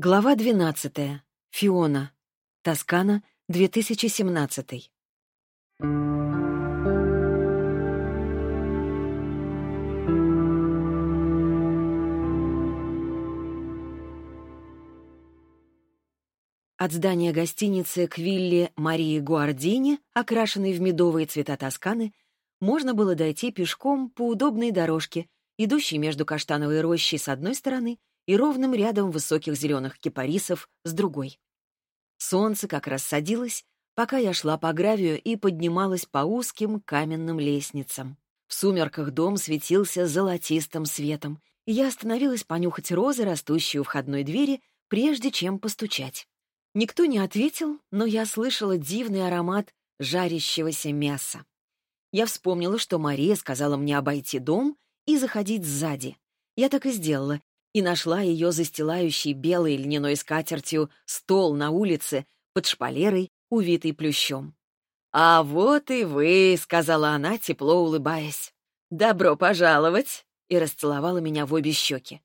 Глава 12. Фиона. Тоскана, 2017. От здания гостиницы к вилле Марии Гуардини, окрашенной в медовые цвета Тосканы, можно было дойти пешком по удобной дорожке, идущей между каштановой рощей с одной стороны и ровным рядом высоких зеленых кипарисов с другой. Солнце как раз садилось, пока я шла по гравию и поднималась по узким каменным лестницам. В сумерках дом светился золотистым светом, и я остановилась понюхать розы, растущие у входной двери, прежде чем постучать. Никто не ответил, но я слышала дивный аромат жарящегося мяса. Я вспомнила, что Мария сказала мне обойти дом и заходить сзади. Я так и сделала, и нашла ее застилающий белой льняной скатертью стол на улице под шпалерой, увитый плющом. «А вот и вы», — сказала она, тепло улыбаясь. «Добро пожаловать!» и расцеловала меня в обе щеки.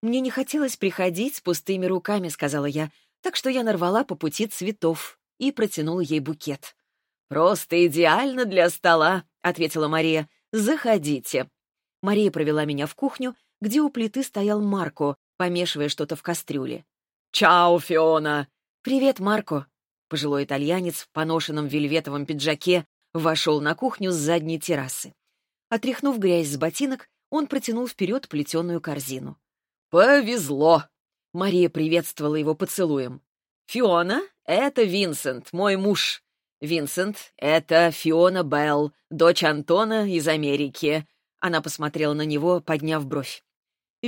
«Мне не хотелось приходить с пустыми руками», — сказала я, так что я нарвала по пути цветов и протянула ей букет. «Просто идеально для стола», — ответила Мария. «Заходите». Мария провела меня в кухню где у плиты стоял Марко, помешивая что-то в кастрюле. «Чао, Фиона!» «Привет, Марко!» Пожилой итальянец в поношенном вельветовом пиджаке вошел на кухню с задней террасы. Отряхнув грязь с ботинок, он протянул вперед плетеную корзину. «Повезло!» Мария приветствовала его поцелуем. «Фиона, это Винсент, мой муж. Винсент, это Фиона Белл, дочь Антона из Америки». Она посмотрела на него, подняв бровь.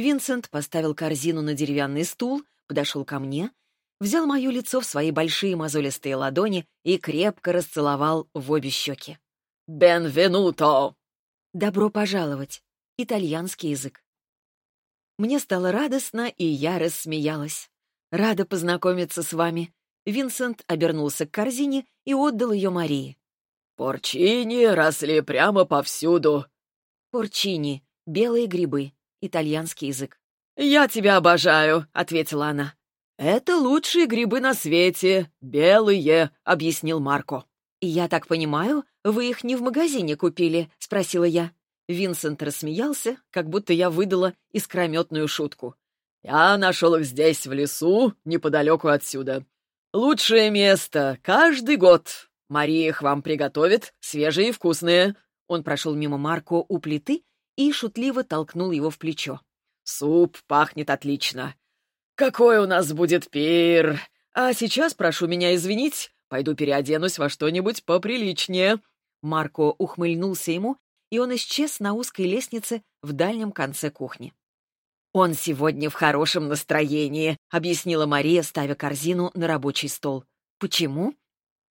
Винсент поставил корзину на деревянный стул, подошел ко мне, взял мое лицо в свои большие мозолистые ладони и крепко расцеловал в обе щеки. «Бенвенуто!» «Добро пожаловать!» Итальянский язык. Мне стало радостно, и я рассмеялась. «Рада познакомиться с вами». Винсент обернулся к корзине и отдал ее Марии. «Порчини росли прямо повсюду». «Порчини — белые грибы итальянский язык. «Я тебя обожаю», — ответила она. «Это лучшие грибы на свете, белые», — объяснил Марко. «Я так понимаю, вы их не в магазине купили?» — спросила я. Винсент рассмеялся, как будто я выдала искрометную шутку. «Я нашел их здесь, в лесу, неподалеку отсюда. Лучшее место каждый год. Мария их вам приготовит, свежие и вкусные». Он прошел мимо Марко у плиты и шутливо толкнул его в плечо. «Суп пахнет отлично. Какой у нас будет пир! А сейчас прошу меня извинить, пойду переоденусь во что-нибудь поприличнее». Марко ухмыльнулся ему, и он исчез на узкой лестнице в дальнем конце кухни. «Он сегодня в хорошем настроении», — объяснила Мария, ставя корзину на рабочий стол. «Почему?»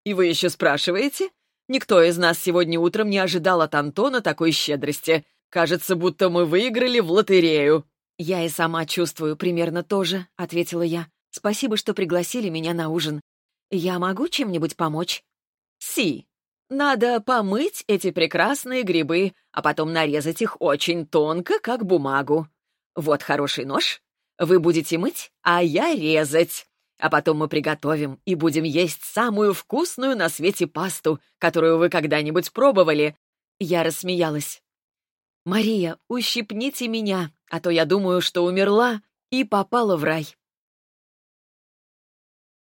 «И вы еще спрашиваете? Никто из нас сегодня утром не ожидал от Антона такой щедрости. Кажется, будто мы выиграли в лотерею». «Я и сама чувствую примерно то же», — ответила я. «Спасибо, что пригласили меня на ужин. Я могу чем-нибудь помочь?» «Си. Надо помыть эти прекрасные грибы, а потом нарезать их очень тонко, как бумагу. Вот хороший нож. Вы будете мыть, а я резать. А потом мы приготовим и будем есть самую вкусную на свете пасту, которую вы когда-нибудь пробовали». Я рассмеялась. «Мария, ущипните меня, а то я думаю, что умерла и попала в рай».